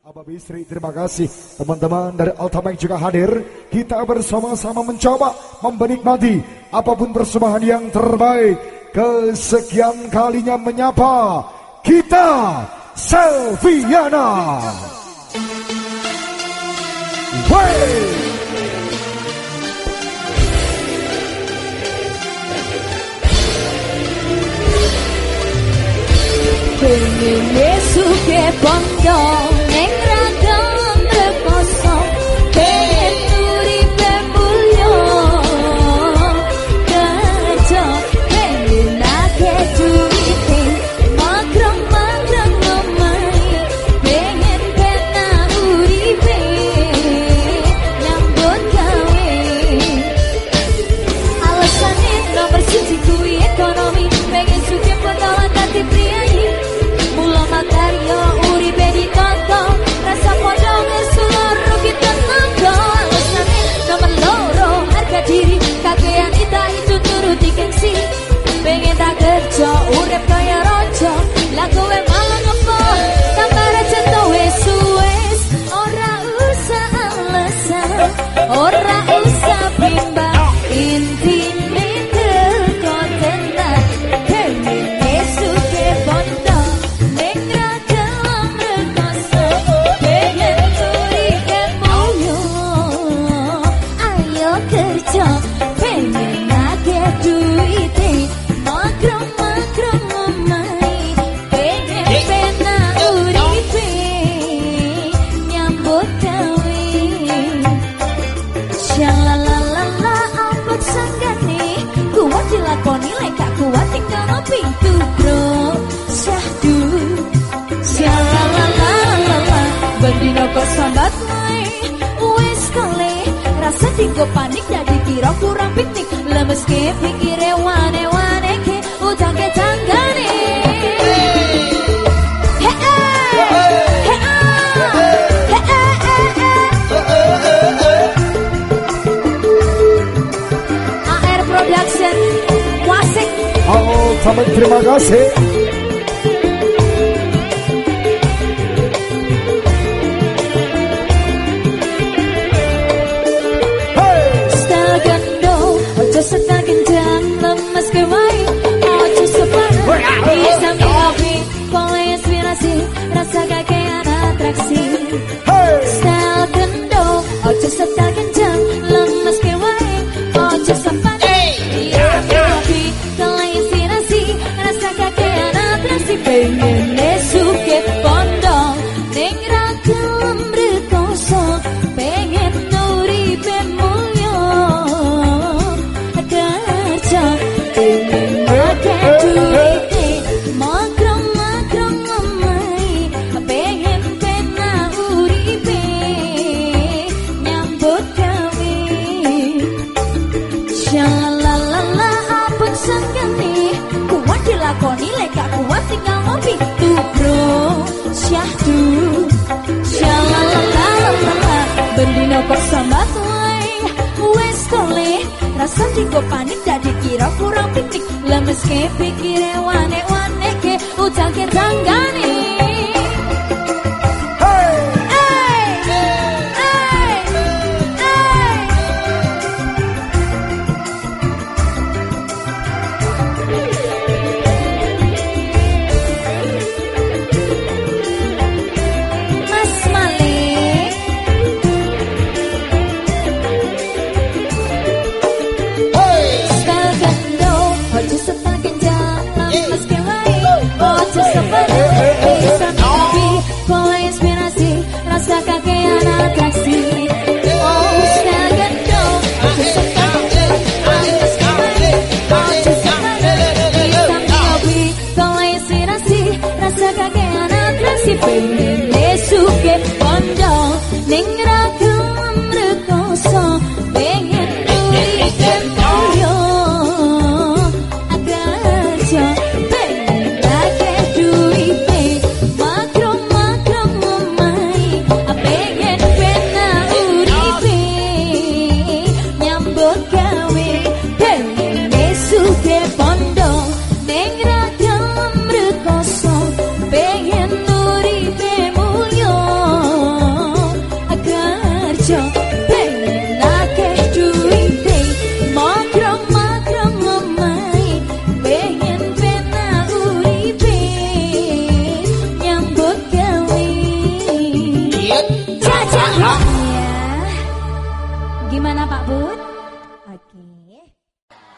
Abah Bisri, terima kasih teman-teman dari Altamike juga hadir. Kita bersama-sama mencoba menikmati apa pun persembahan yang terbaik. Kesekian kalinya menyapa kita Selviana. Wey! Yesus ke pondok Tinggo panik jadi kira kurang piknik Lemes ke pikire wane wane ke Ujang ke tanggane Production Wasik Oh, terima kasih Sampai kok panik jadi kira kurang pikir Lemes ke pikir ewan ewan 就